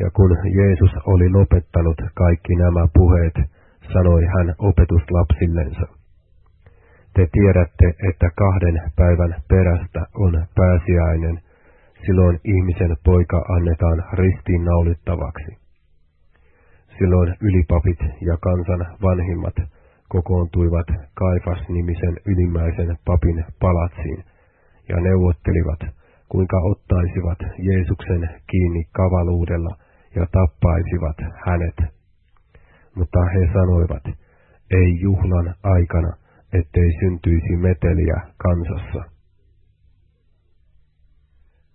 Ja kun Jeesus oli lopettanut kaikki nämä puheet, sanoi hän opetuslapsillensa. Te tiedätte, että kahden päivän perästä on pääsiäinen, silloin ihmisen poika annetaan ristiin naulittavaksi. Silloin ylipapit ja kansan vanhimmat kokoontuivat Kaifas-nimisen ylimmäisen papin palatsiin ja neuvottelivat, kuinka ottaisivat Jeesuksen kiinni kavaluudella ja tappaisivat hänet. Mutta he sanoivat, ei juhlan aikana, ettei syntyisi meteliä kansassa.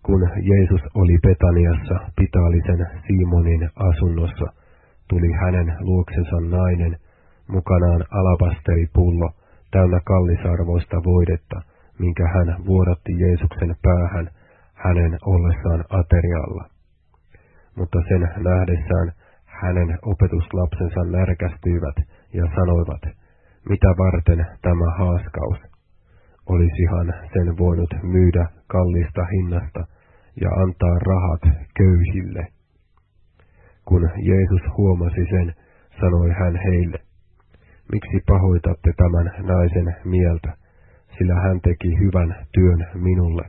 Kun Jeesus oli Betaniassa Pitaalisen Simonin asunnossa, tuli hänen luoksensa nainen, mukanaan alapasteripullo täynnä kallisarvoista voidetta, minkä hän vuodatti Jeesuksen päähän hänen ollessaan aterialla. Mutta sen nähdessään hänen opetuslapsensa närkästyivät ja sanoivat, mitä varten tämä haaskaus? Olisihan sen voinut myydä kallista hinnasta ja antaa rahat köyhille. Kun Jeesus huomasi sen, sanoi hän heille, miksi pahoitatte tämän naisen mieltä, sillä hän teki hyvän työn minulle.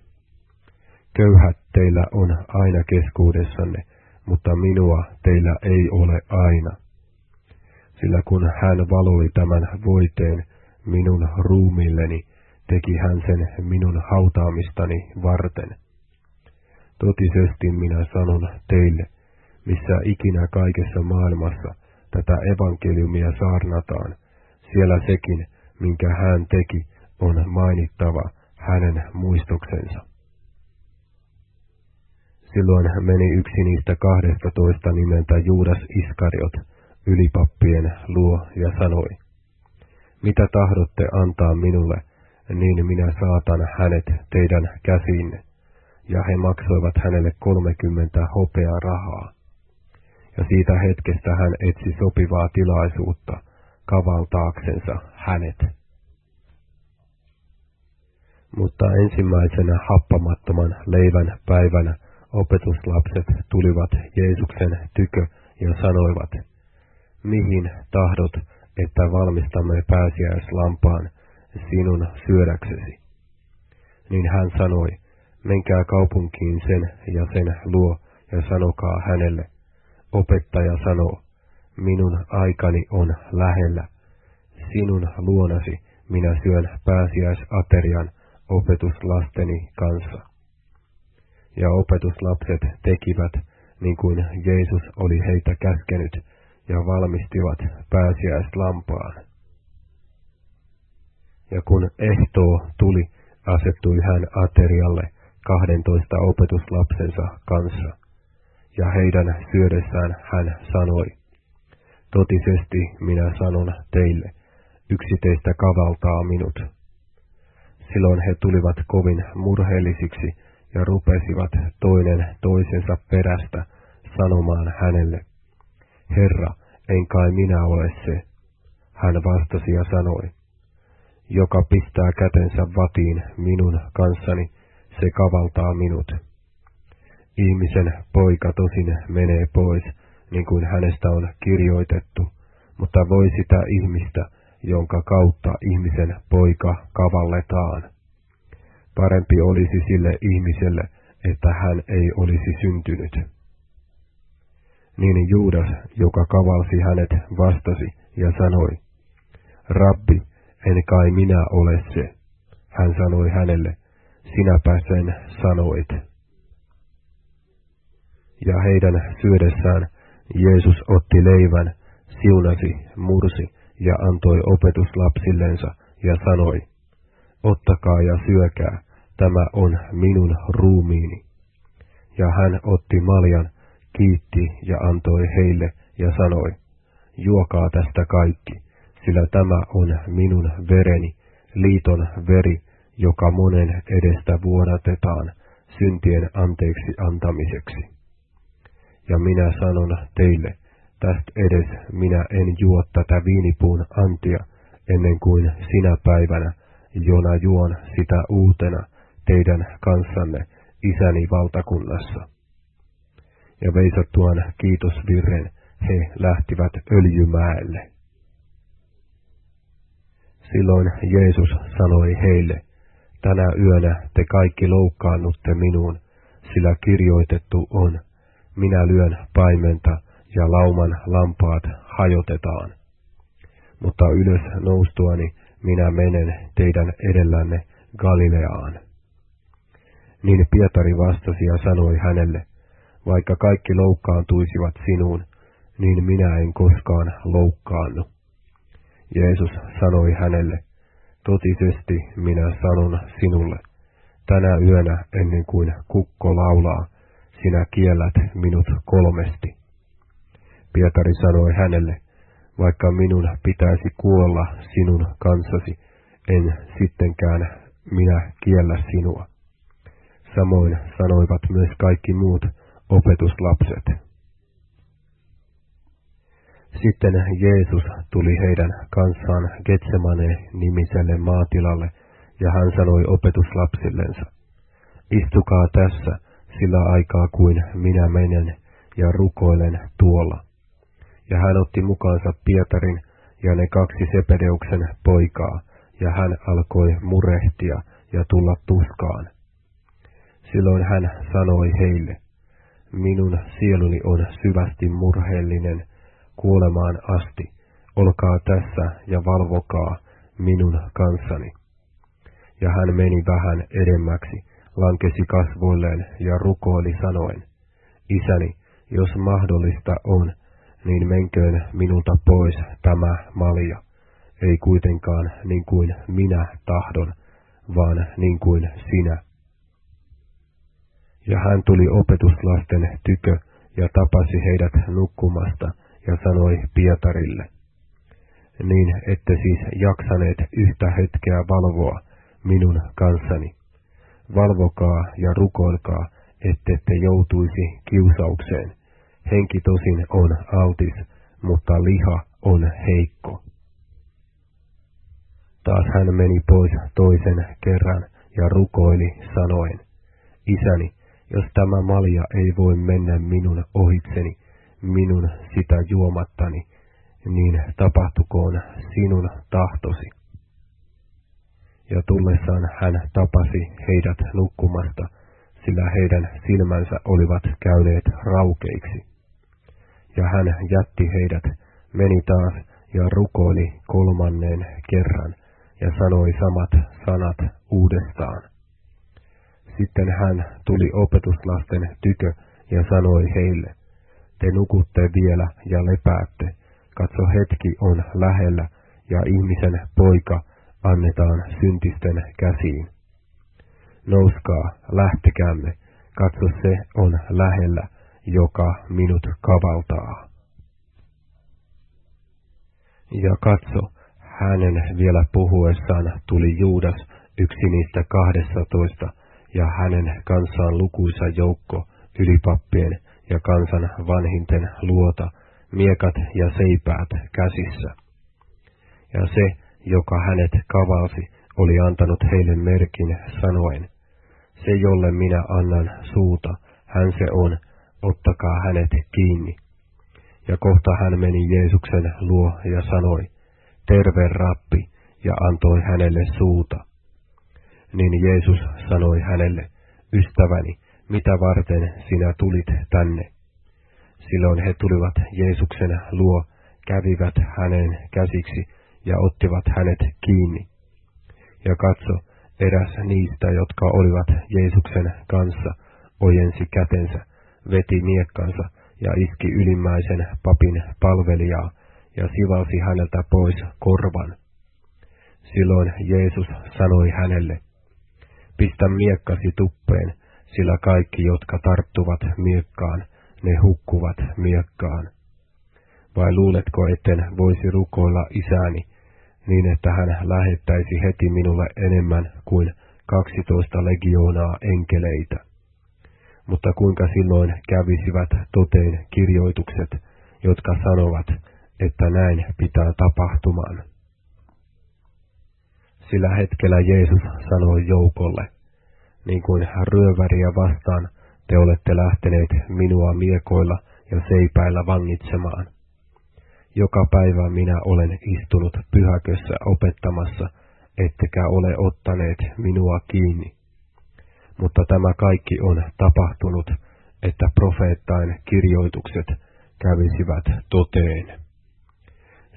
Köyhät teillä on aina keskuudessanne, mutta minua teillä ei ole aina. Sillä kun hän valoi tämän voiteen minun ruumilleni, teki hän sen minun hautaamistani varten. Totisesti minä sanon teille, missä ikinä kaikessa maailmassa tätä evankeliumia saarnataan, siellä sekin, minkä hän teki, on mainittava hänen muistoksensa. Silloin meni yksi niistä kahdesta toista nimeltä Juudas Iskariot ylipappien luo ja sanoi, mitä tahdotte antaa minulle, niin minä saatan hänet teidän käsiinne. Ja he maksoivat hänelle kolmekymmentä hopeaa rahaa. Ja siitä hetkestä hän etsi sopivaa tilaisuutta kavaltaaksensa hänet. Mutta ensimmäisenä happamattoman leivän päivänä opetuslapset tulivat Jeesuksen tykö ja sanoivat, mihin tahdot, että valmistamme pääsiäislampaan sinun syödäksesi? Niin hän sanoi, menkää kaupunkiin sen ja sen luo ja sanokaa hänelle, opettaja sanoo, minun aikani on lähellä. Sinun luonasi minä syön pääsiäisaterian opetuslasteni kanssa. Ja opetuslapset tekivät, niin kuin Jeesus oli heitä käskenyt, ja valmistivat pääsiäislampaan. Ja kun ehtoo tuli, asettui hän aterialle kahdentoista opetuslapsensa kanssa, ja heidän syödessään hän sanoi, Totisesti minä sanon teille, yksi teistä kavaltaa minut. Silloin he tulivat kovin murheellisiksi ja rupesivat toinen toisensa perästä sanomaan hänelle, Herra, en kai minä ole se. Hän vastasi ja sanoi, joka pistää kätensä vatiin minun kanssani, se kavaltaa minut. Ihmisen poika tosin menee pois, niin kuin hänestä on kirjoitettu, mutta voi sitä ihmistä, jonka kautta ihmisen poika kavalletaan. Parempi olisi sille ihmiselle, että hän ei olisi syntynyt. Niin Juudas, joka kavalsi hänet, vastasi ja sanoi, Rabbi, en kai minä ole se. Hän sanoi hänelle, sinäpä sen sanoit. Ja heidän syödessään Jeesus otti leivän, siunasi, mursi ja antoi opetuslapsillensa ja sanoi, ottakaa ja syökää, tämä on minun ruumiini. Ja hän otti maljan, kiitti ja antoi heille ja sanoi, juokaa tästä kaikki, sillä tämä on minun vereni, liiton veri, joka monen edestä vuodatetaan syntien anteeksi antamiseksi. Ja minä sanon teille, tästä edes minä en juo tätä viinipuun antia, ennen kuin sinä päivänä, jona juon sitä uutena teidän kanssanne isäni valtakunnassa. ja veisattuaan kiitosvirren he lähtivät öljymäelle. Silloin Jeesus sanoi heille, tänä yönä te kaikki loukkaannutte minuun, sillä kirjoitettu on, minä lyön paimenta ja lauman lampaat hajotetaan. Mutta ylös noustuani minä menen teidän edellänne Galileaan. Niin Pietari vastasi ja sanoi hänelle, vaikka kaikki loukkaantuisivat sinuun, niin minä en koskaan loukkaannu. Jeesus sanoi hänelle, totisesti minä sanon sinulle, tänä yönä ennen kuin kukko laulaa, sinä kiellät minut kolmesti. Pietari sanoi hänelle, vaikka minun pitäisi kuolla sinun kanssasi, en sittenkään minä kiellä sinua. Samoin sanoivat myös kaikki muut opetuslapset. Sitten Jeesus tuli heidän kanssaan Getsemane-nimiselle maatilalle, ja hän sanoi opetuslapsillensa, Istukaa tässä, sillä aikaa kuin minä menen ja rukoilen tuolla. Ja hän otti mukaansa Pietarin ja ne kaksi Sepedeuksen poikaa, ja hän alkoi murehtia ja tulla tuskaan. Silloin hän sanoi heille, minun sieluni on syvästi murheellinen, kuolemaan asti, olkaa tässä ja valvokaa minun kanssani. Ja hän meni vähän edemmäksi, lankesi kasvoilleen ja rukoili sanoen, Isäni, jos mahdollista on, niin menköön minulta pois tämä malja, ei kuitenkaan niin kuin minä tahdon, vaan niin kuin sinä. Ja hän tuli opetuslasten tykö ja tapasi heidät nukkumasta, ja sanoi Pietarille, niin ette siis jaksaneet yhtä hetkeä valvoa minun kanssani. Valvokaa ja rukoilkaa, ettette joutuisi kiusaukseen. Henki tosin on altis, mutta liha on heikko. Taas hän meni pois toisen kerran ja rukoili sanoen, Isäni, jos tämä malja ei voi mennä minun ohitseni, minun sitä juomattani, niin tapahtukoon sinun tahtosi. Ja tullessaan hän tapasi heidät nukkumasta, sillä heidän silmänsä olivat käyneet raukeiksi. Ja hän jätti heidät, meni taas ja rukoili kolmannen kerran ja sanoi samat sanat uudestaan. Sitten hän tuli opetuslasten tykö ja sanoi heille, te nukutte vielä ja lepäätte. Katso hetki on lähellä, ja ihmisen poika annetaan syntisten käsiin. Nouskaa, lähtekäämme, katso se on lähellä, joka minut kavaltaa. Ja katso, hänen vielä puhuessaan tuli Juudas, yksi niistä kahdessatoista, ja hänen kanssaan lukuisa joukko ylipappien ja kansan vanhinten luota, miekat ja seipäät käsissä. Ja se, joka hänet kavalsi, oli antanut heille merkin sanoen, se jolle minä annan suuta, hän se on, ottakaa hänet kiinni. Ja kohta hän meni Jeesuksen luo ja sanoi, terve rappi, ja antoi hänelle suuta. Niin Jeesus sanoi hänelle, ystäväni, mitä varten sinä tulit tänne? Silloin he tulivat Jeesuksen luo, kävivät hänen käsiksi ja ottivat hänet kiinni. Ja katso, eräs niistä, jotka olivat Jeesuksen kanssa, ojensi kätensä, veti miekkansa ja iski ylimmäisen papin palvelijaa ja sivalsi häneltä pois korvan. Silloin Jeesus sanoi hänelle, pistä miekkasi tuppeen, sillä kaikki, jotka tarttuvat miekkaan, ne hukkuvat miekkaan. Vai luuletko, etten voisi rukoilla isäni, niin että hän lähettäisi heti minulle enemmän kuin kaksitoista legioonaa enkeleitä? Mutta kuinka silloin kävisivät toteen kirjoitukset, jotka sanovat, että näin pitää tapahtumaan? Sillä hetkellä Jeesus sanoi joukolle, niin kuin ryöväriä vastaan te olette lähteneet minua miekoilla ja seipäillä vangitsemaan. Joka päivä minä olen istunut pyhäkössä opettamassa, ettekä ole ottaneet minua kiinni. Mutta tämä kaikki on tapahtunut, että profeettain kirjoitukset kävisivät toteen.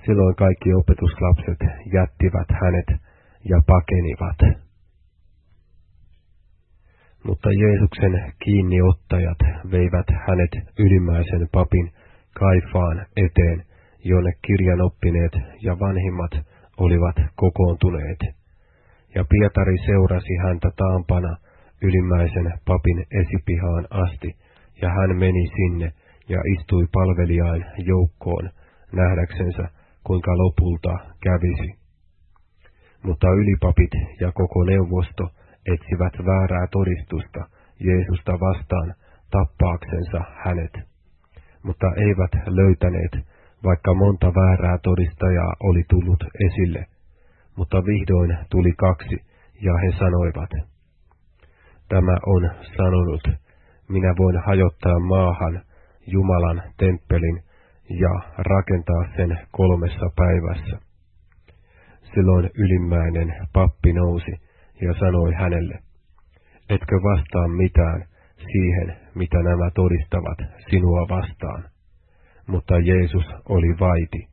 Silloin kaikki opetuslapset jättivät hänet ja pakenivat. Mutta Jeesuksen kiinniottajat veivät hänet ylimmäisen papin Kaifaan eteen, jonne kirjanoppineet ja vanhimmat olivat kokoontuneet. Ja Pietari seurasi häntä taampana ylimmäisen papin esipihaan asti, ja hän meni sinne ja istui palvelijain joukkoon nähdäksensä, kuinka lopulta kävisi. Mutta ylipapit ja koko neuvosto etsivät väärää todistusta Jeesusta vastaan tappaaksensa hänet, mutta eivät löytäneet, vaikka monta väärää todistajaa oli tullut esille. Mutta vihdoin tuli kaksi, ja he sanoivat, Tämä on sanonut, minä voin hajottaa maahan Jumalan temppelin ja rakentaa sen kolmessa päivässä. Silloin ylimmäinen pappi nousi ja sanoi hänelle, etkö vastaa mitään siihen, mitä nämä todistavat sinua vastaan. Mutta Jeesus oli vaiti.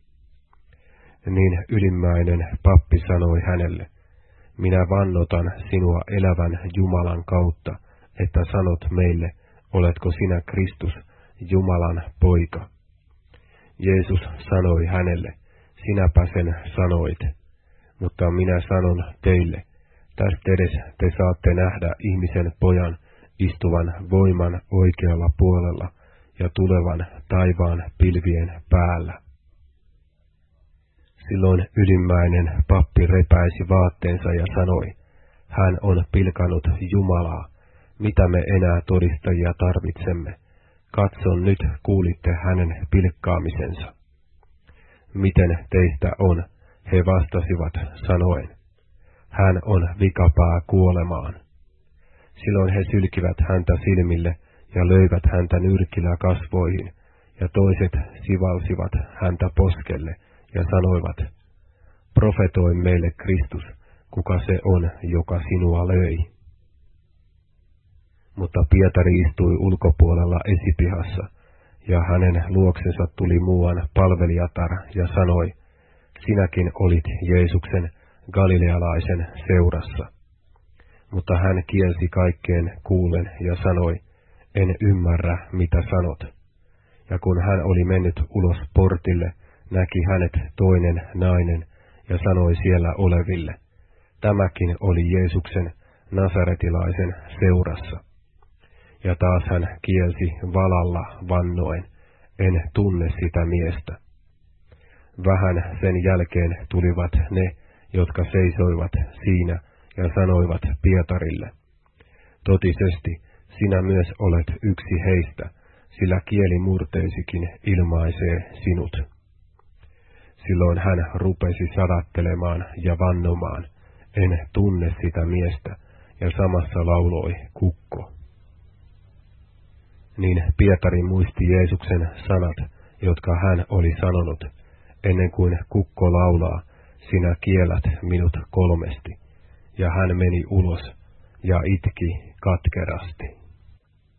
Niin ylimmäinen pappi sanoi hänelle, minä vannotan sinua elävän Jumalan kautta, että sanot meille, oletko sinä Kristus, Jumalan poika. Jeesus sanoi hänelle, sinäpä sen sanoit, mutta minä sanon teille, Tästä edes te saatte nähdä ihmisen pojan istuvan voiman oikealla puolella ja tulevan taivaan pilvien päällä. Silloin ylimmäinen pappi repäisi vaatteensa ja sanoi, hän on pilkanut Jumalaa, mitä me enää todistajia tarvitsemme. Katson nyt, kuulitte hänen pilkkaamisensa. Miten teistä on, he vastasivat sanoen, hän on vikapää kuolemaan. Silloin he sylkivät häntä silmille ja löivät häntä nyrkillä kasvoihin, ja toiset sivalsivat häntä poskelle ja sanoivat, profetoi meille Kristus, kuka se on, joka sinua löi. Mutta Pietari istui ulkopuolella esipihassa, ja hänen luoksensa tuli muuan palvelijatar ja sanoi, sinäkin olit Jeesuksen galilealaisen seurassa. Mutta hän kielsi kaikkeen kuulen ja sanoi, en ymmärrä, mitä sanot. Ja kun hän oli mennyt ulos portille, näki hänet toinen nainen ja sanoi siellä oleville, tämäkin oli Jeesuksen nasaretilaisen seurassa. Ja taas hän kielsi valalla vannoen, en tunne sitä miestä. Vähän sen jälkeen tulivat ne, jotka seisoivat siinä ja sanoivat Pietarille, Totisesti, sinä myös olet yksi heistä, sillä kieli murteisikin ilmaisee sinut. Silloin hän rupesi sadattelemaan ja vannomaan, en tunne sitä miestä, ja samassa lauloi kukko. Niin Pietari muisti Jeesuksen sanat, jotka hän oli sanonut, ennen kuin kukko laulaa, sinä kielät minut kolmesti. Ja hän meni ulos ja itki katkerasti.